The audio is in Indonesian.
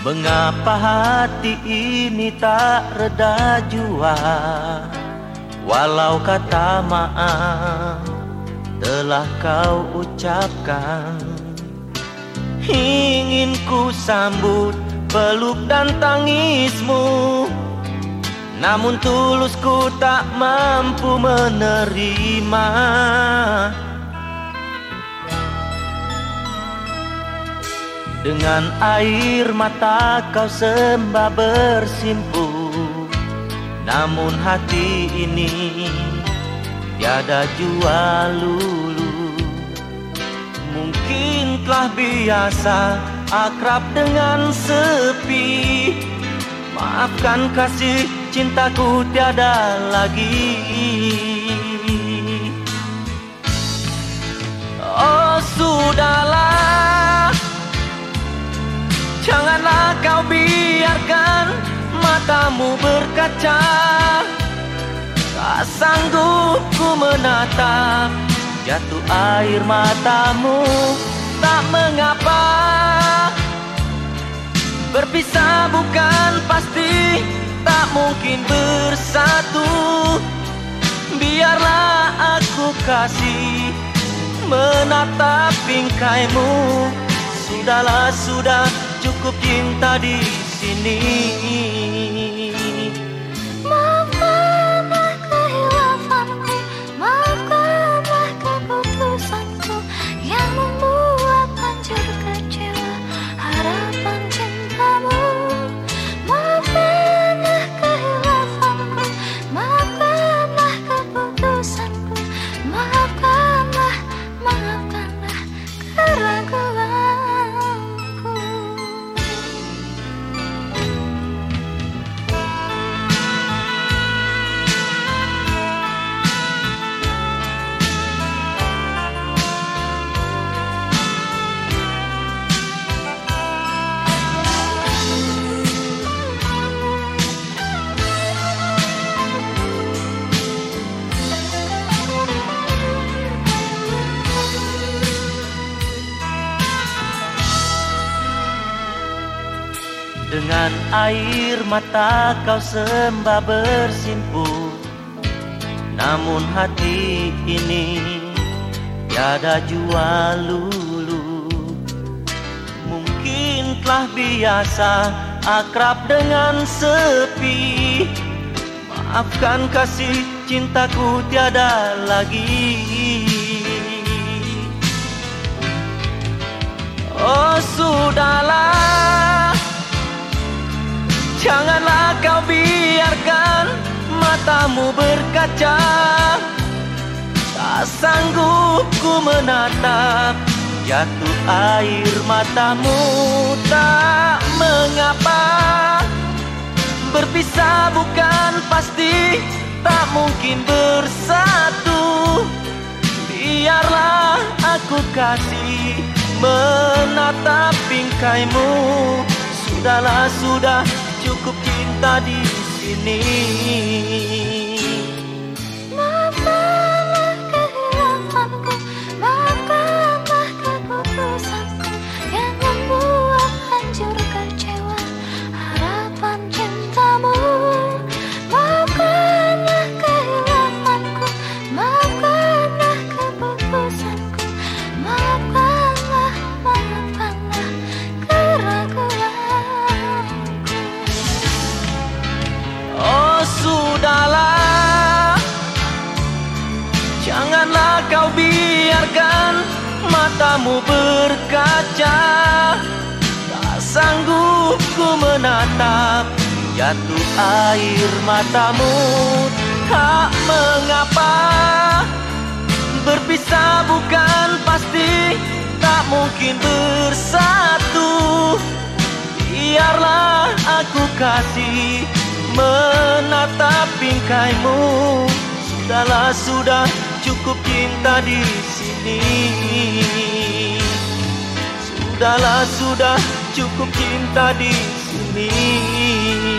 Mengapa hati ini tak reda jua? Walau kata maaf telah kau ucapkan. Ingin ku sambut peluk dan tangismu. Namun tulusku tak mampu menerima Dengan air mata kau sembah bersimpu Namun hati ini tiada jua lulu. Mungkin telah biasa akrab dengan sepi. Maafkan kasih cintaku tiada lagi berkaca Tak sanggup ku menatap. Jatuh air matamu Tak mengapa. Berpisah bukan pasti Tak mungkin bersatu. Biarlah aku kasih Menatap bingkaimu Sudahlah sudah cukup cinta di sini. Dengan air mata kau sembah bersimpu Namun hati ini tiada jua lulu. Mungkin telah biasa akrab dengan sepi. Maafkan kasih cintaku tiada lagi. Oh sudahlah Janganlah kau biarkan matamu berkaca. Tak sanggup ku menatap Jatuh air matamu tak mengapa. Berpisah bukan pasti Tak mungkin bersatu. Biarlah aku kasih Menatap bingkaimu Sudahlah sudah cukup cinta di sini. Matamu berkaca Tak sanggup ku menatap jatuh air matamu. Tak mengapa Berpisah bukan pasti Tak mungkin bersatu. Biarlah aku kasih Menatap bingkaimu Sudahlah sudah cukup cinta di sini. Sudahlah sudah cukup cinta di sini.